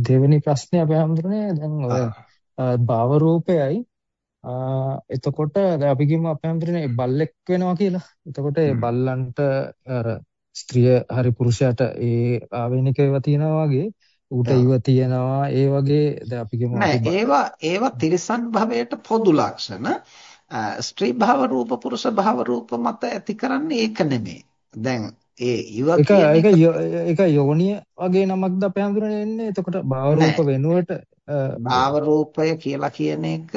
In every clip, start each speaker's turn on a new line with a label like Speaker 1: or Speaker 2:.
Speaker 1: දෙවෙනි ප්‍රශ්නේ අපි හඳුරන්නේ දැන් ඔය භාව රූපයයි. එතකොට දැන් අපි කියමු අපි හඳුරන්නේ බල්ලෙක් වෙනවා කියලා. එතකොට ඒ බල්ලන්ට අර ස්ත්‍රිය හරි පුරුෂයාට ඒ ආවේනික ඒවා තියෙනවා වගේ ඌට ඉව තියෙනවා ඒ වගේ දැන් අපි කියමු
Speaker 2: නෑ ඒවා ඒවා තිරිසන් භවයට පොදු ලක්ෂණ. ස්ත්‍රී භාව රූප පුරුෂ භාව රූප මත ඇති කරන්නේ ඒක නෙමෙයි. දැන් ඒ ඉව
Speaker 1: ඒක ඒක යෝනිය වගේ නමක්ද අපේ හඳුනන්නේ එන්නේ. එතකොට භාව රූප වෙනුවට
Speaker 2: භාව රූපය කියලා කියන එක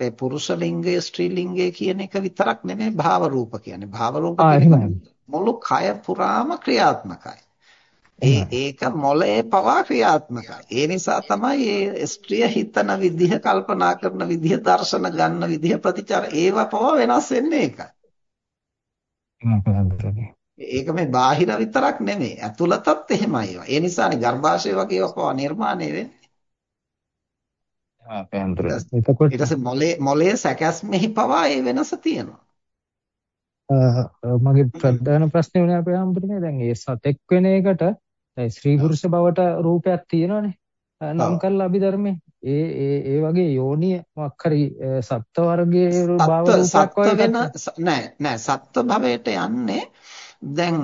Speaker 2: ඒ පුරුෂ ලිංගය ස්ත්‍රී ලිංගය කියන එක විතරක් නෙමෙයි භාව රූප කියන්නේ. භාව රූප මුළු කය පුරාම ක්‍රියාත්මකයි. ඒ ඒක මොළයේ පවා ක්‍රියාත්මකයි. ඒ නිසා තමයි ඒ ස්ත්‍රිය හිතන විදිහ, කල්පනා කරන විදිහ, දර්ශන ගන්න විදිහ, ප්‍රතිචාර ඒවා පවා වෙනස් වෙන්නේ ඒකයි. ඒක මේ බාහිර විතරක් නෙමෙයි. ඇතුළතත් එහෙමයි ඒවා. ඒ නිසානේ ගර්භාෂය වගේ ඒවා නිර්මාණය වෙන්නේ.
Speaker 1: ආ පැන්තර. එතකොට
Speaker 2: ඊට පස්සේ මොලේ මොලේ සැකස්මෙහි පවා ඒ වෙනස තියෙනවා.
Speaker 1: මගේ ප්‍රධාන ප්‍රශ්නේ වුණේ අපේ හම්බුනේ දැන් ඒ සතෙක් වෙන එකට දැන් ස්ත්‍රී පුරුෂ බවට රූපයක් තියෙනවනේ. නම් කරලා අභිධර්මයේ ඒ ඒ ඒ වගේ යෝනිය මොකක් හරි සත්ත්ව වර්ගයේ භාව රූපයක්
Speaker 2: වගේ නෑ නෑ සත්ත්ව භවයට යන්නේ දැන්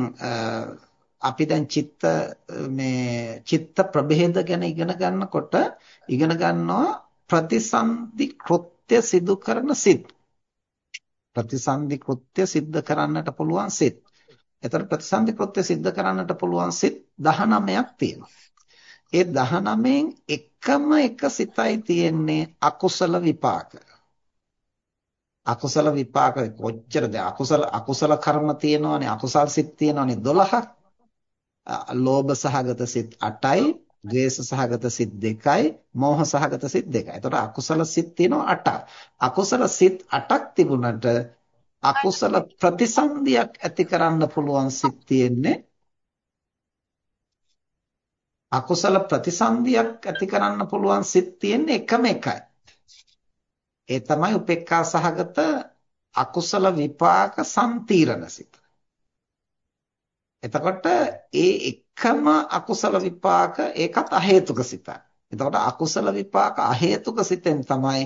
Speaker 2: අපි දැන් චිත්ත මේ චිත්ත ප්‍රභේද ගැන ඉගෙන ගන්නකොට ඉගෙන ගන්නවා ප්‍රතිසන්දි කෘත්‍ය සිදු කරන සිත් ප්‍රතිසන්දි කෘත්‍ය සිද්ධ කරන්නට පුළුවන් සිත්. එතකොට ප්‍රතිසන්දි කෘත්‍ය සිද්ධ කරන්නට පුළුවන් සිත් 19ක් තියෙනවා. ඒ 19න් එකම එක සිතයි තියෙන්නේ අකුසල විපාක. අකුසල විපාක කොච්චරද අකුසල අකුසල කර්ම තියෙනවනේ අකුසල් සිත් තියෙනවනේ 12ක්. ලෝභ සහගත සිත් 8යි, ද්වේෂ සහගත සිත් 2යි, මෝහ සහගත සිත් 2යි. එතකොට අකුසල සිත් තියෙනවා 8ක්. අකුසල සිත් 8ක් තිබුණට අකුසල ප්‍රතිසන්දියක් ඇති කරන්න පුළුවන් සිත් තියෙන්නේ අකුසල ප්‍රතිසන්දියක් ඇති කරන්න පුළුවන් සිත් තියෙන්නේ එකම එකයි. ඒ තමයි උපේක්ඛා සහගත අකුසල විපාක සම්තිරණ සිත. එතකොට ඒ එකම අකුසල විපාක ඒකත් අහේතුක සිතක්. එතකොට අකුසල විපාක අහේතුක සිතෙන් තමයි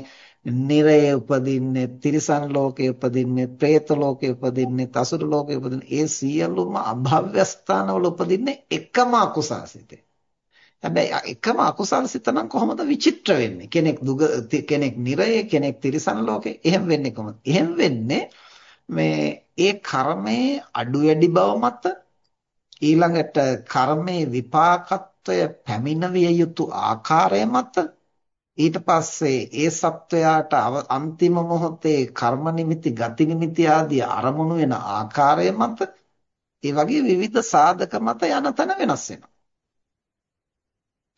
Speaker 2: නිරයේ උපදින්නේ, තිරිසන් ලෝකයේ උපදින්නේ, പ്രേත ලෝකයේ උපදින්නේ, තසුරු ලෝකයේ උපදින්නේ. ඒ සියලුම අභව්‍ය ස්ථානවල උපදින්නේ එකම අකුසල සිතේ. හැබැයි එකම අකුසල් සිත නම් කොහොමද විචිත්‍ර වෙන්නේ? කෙනෙක් දුග කෙනෙක් නිරයේ කෙනෙක් තිරිසන් ලෝකේ. එහෙම වෙන්නේ කොහොමද? එහෙම වෙන්නේ මේ ඒ කර්මයේ අඩු වැඩි බව මත ඊළඟට කර්මයේ විපාකත්වය පැමිණවිය යුතු ආකාරය මත ඊට පස්සේ ඒ සත්වයාට අන්තිම මොහොතේ කර්ම නිමිති ගති නිමිති ආදී අරමුණු වෙන ආකාරය මත ඒ වගේ විවිධ සාධක මත යන තැන වෙනස් වෙනවා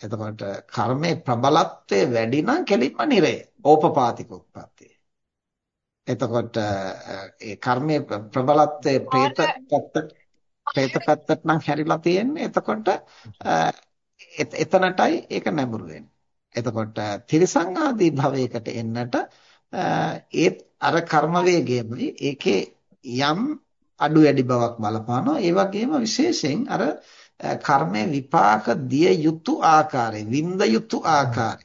Speaker 2: එතකොට කර්මයේ ප්‍රබලත්වය වැඩි නම් කෙලින්ම නිරය. ඕපපාතික උප්පත්තිය. එතකොට ඒ කර්මයේ ප්‍රබලත්වය പ്രേත පැත්ත പ്രേත පැත්තට නම් හැරිලා තියෙන්නේ. එතකොට එතනටයි ඒක නැඹුරු වෙන්නේ. එතකොට තිරිසං ආදී භවයකට එන්නට ඒත් අර කර්ම වේගයමයි ඒකේ යම් අඩු වැඩි බවක් බලපානවා. ඒ වගේම විශේෂයෙන් අර කර්මයේ විපාක දිය යුතු ආකාරය, විඳ යුතු ආකාරය.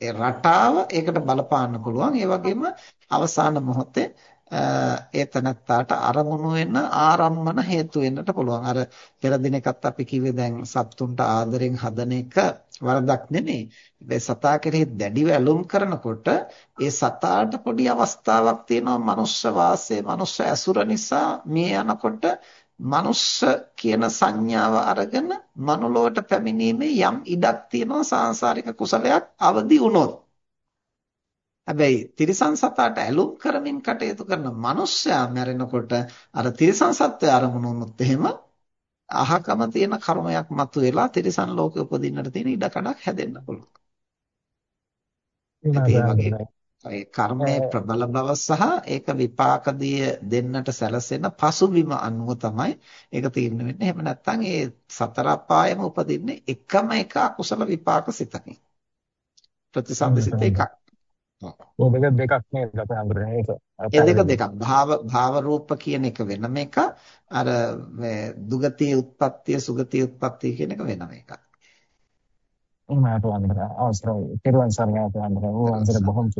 Speaker 2: ඒ රටාව ඒකට බලපාන්න පුළුවන්. ඒ වගේම අවසාන මොහොතේ ඒ තනත්තාට අරමුණු වෙන ආරම්මන හේතු වෙන්නට පුළුවන්. අර පෙර දිනකත් අපි කිව්වේ දැන් සත්තුන්ට ආදරෙන් හදන එක වරදක් නෙමෙයි. ඒ සතා කෙරෙහි දැඩිව ඇලුම් කරනකොට ඒ සතාට පොඩි අවස්ථාවක් තියෙනවා මනුෂ්‍ය වාසයේ මනුෂ්‍ය ඇසුර නිසා මේ යනකොට මනුස්ස කියන සංඥාව අරගෙන මනුලොවට පැමිණීමේ යම් ඉඩක් තියෙනවා සාංශාරික කුසලයක් අවදි වුණොත්. හැබැයි තිරිසන් සතාට ඇලුම් කරමින් කටයුතු කරන මනුස්සයා මැරෙනකොට අර තිරිසන් සත්වය අරමුණු වුණොත් එහෙම අහකම තියෙන කර්මයක් මතුවෙලා තිරිසන් ලෝකෙ උපදින්නට තියෙන ඉඩ කඩක් හැදෙන්න පුළුවන්. ඒ වගේ ඒ කර්මයේ ප්‍රබල බව සහ ඒක විපාකදී දෙන්නට සැලසෙන පසුබිම අනුව තමයි ඒක තීරණය වෙන්නේ. එහෙම නැත්නම් ඒ සතර අපායම උපදින්නේ එකම එක අකුසල විපාක සිතකින්. ප්‍රතිසන්දිසිත එකක්.
Speaker 3: ඔය දෙක දෙකක් නේද අපේ අඳුරනේ ඒක
Speaker 2: ඒ දෙක දෙකක්. භාව භාව රූප කියන එක වෙනම එකක්. අර මේ දුගතිය උත්පත්තිය සුගතිය උත්පත්තිය කියන එක වෙනම එකක්.
Speaker 3: මට වන්දනා. අවසරයි. පෙරවන් සරණයි අපේ අඳුරනේ ඕ අඳුර බොහොම